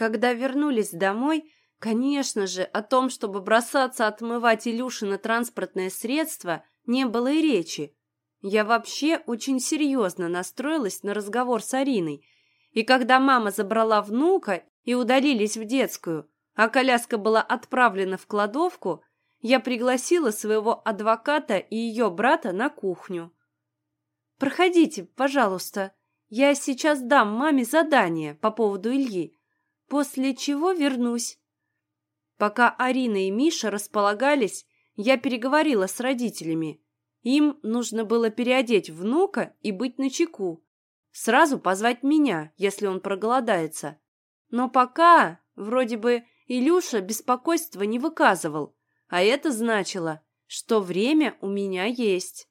Когда вернулись домой, конечно же, о том, чтобы бросаться отмывать Илюши на транспортное средство, не было и речи. Я вообще очень серьезно настроилась на разговор с Ариной, и когда мама забрала внука и удалились в детскую, а коляска была отправлена в кладовку, я пригласила своего адвоката и ее брата на кухню. «Проходите, пожалуйста. Я сейчас дам маме задание по поводу Ильи, после чего вернусь». Пока Арина и Миша располагались, я переговорила с родителями. Им нужно было переодеть внука и быть начеку. Сразу позвать меня, если он проголодается. Но пока, вроде бы, Илюша беспокойства не выказывал, а это значило, что время у меня есть.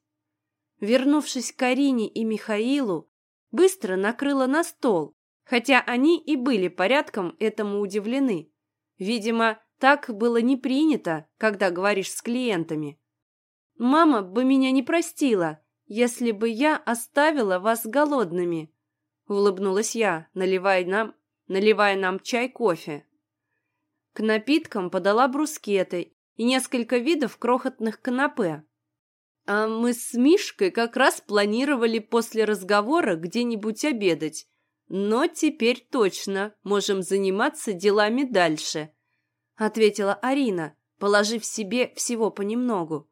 Вернувшись к Карине и Михаилу, быстро накрыла на стол, хотя они и были порядком этому удивлены. Видимо, так было не принято, когда говоришь с клиентами. Мама бы меня не простила, если бы я оставила вас голодными, улыбнулась я, наливая нам, наливая нам чай-кофе. К напиткам подала брускеты и несколько видов крохотных канапе. А мы с Мишкой как раз планировали после разговора где-нибудь обедать. Но теперь точно можем заниматься делами дальше, ответила Арина, положив себе всего понемногу.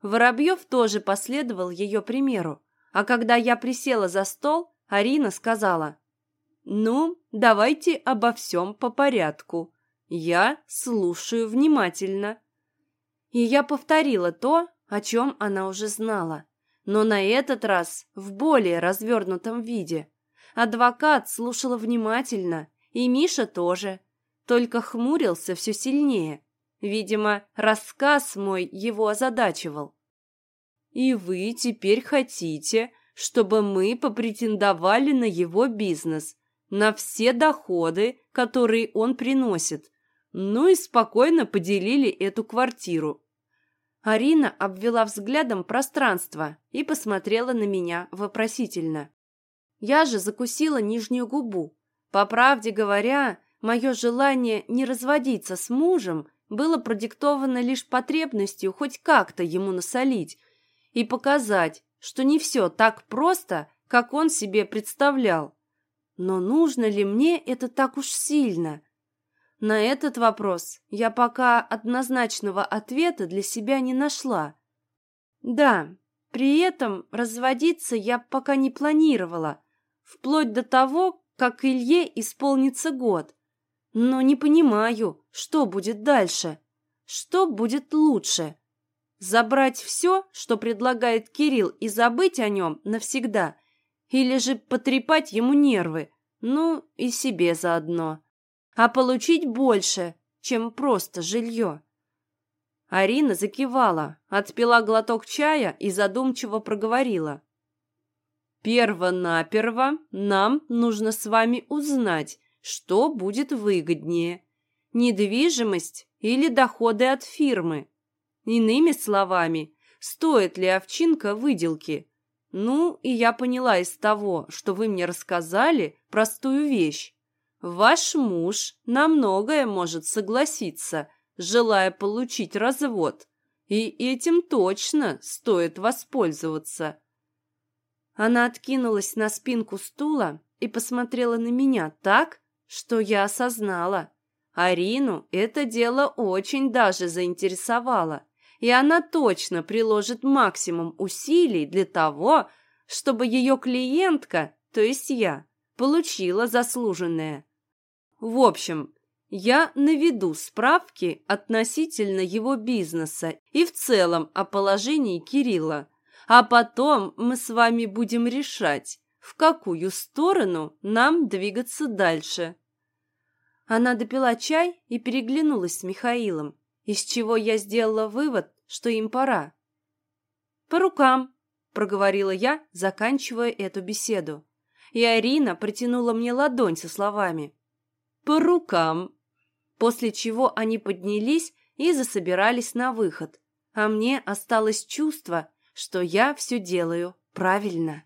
Воробьев тоже последовал ее примеру, а когда я присела за стол, Арина сказала, «Ну, давайте обо всем по порядку. Я слушаю внимательно». И я повторила то, о чем она уже знала, но на этот раз в более развернутом виде. Адвокат слушала внимательно, и Миша тоже, только хмурился все сильнее. Видимо, рассказ мой его озадачивал. «И вы теперь хотите, чтобы мы попретендовали на его бизнес, на все доходы, которые он приносит, ну и спокойно поделили эту квартиру. Арина обвела взглядом пространство и посмотрела на меня вопросительно. Я же закусила нижнюю губу. По правде говоря, мое желание не разводиться с мужем было продиктовано лишь потребностью хоть как-то ему насолить и показать, что не все так просто, как он себе представлял. Но нужно ли мне это так уж сильно? На этот вопрос я пока однозначного ответа для себя не нашла. Да, при этом разводиться я пока не планировала, вплоть до того, как Илье исполнится год. Но не понимаю, что будет дальше, что будет лучше. Забрать все, что предлагает Кирилл, и забыть о нем навсегда, или же потрепать ему нервы, ну и себе заодно а получить больше, чем просто жилье. Арина закивала, отпила глоток чая и задумчиво проговорила. «Перво-наперво нам нужно с вами узнать, что будет выгоднее – недвижимость или доходы от фирмы. Иными словами, стоит ли овчинка выделки? Ну, и я поняла из того, что вы мне рассказали, простую вещь. Ваш муж на многое может согласиться, желая получить развод, и этим точно стоит воспользоваться. Она откинулась на спинку стула и посмотрела на меня так, что я осознала. Арину это дело очень даже заинтересовало, и она точно приложит максимум усилий для того, чтобы ее клиентка, то есть я, получила заслуженное. В общем, я наведу справки относительно его бизнеса и в целом о положении Кирилла, а потом мы с вами будем решать, в какую сторону нам двигаться дальше. Она допила чай и переглянулась с Михаилом, из чего я сделала вывод, что им пора. «По рукам», — проговорила я, заканчивая эту беседу. И Арина протянула мне ладонь со словами по рукам. После чего они поднялись и засобирались на выход. А мне осталось чувство, что я все делаю правильно.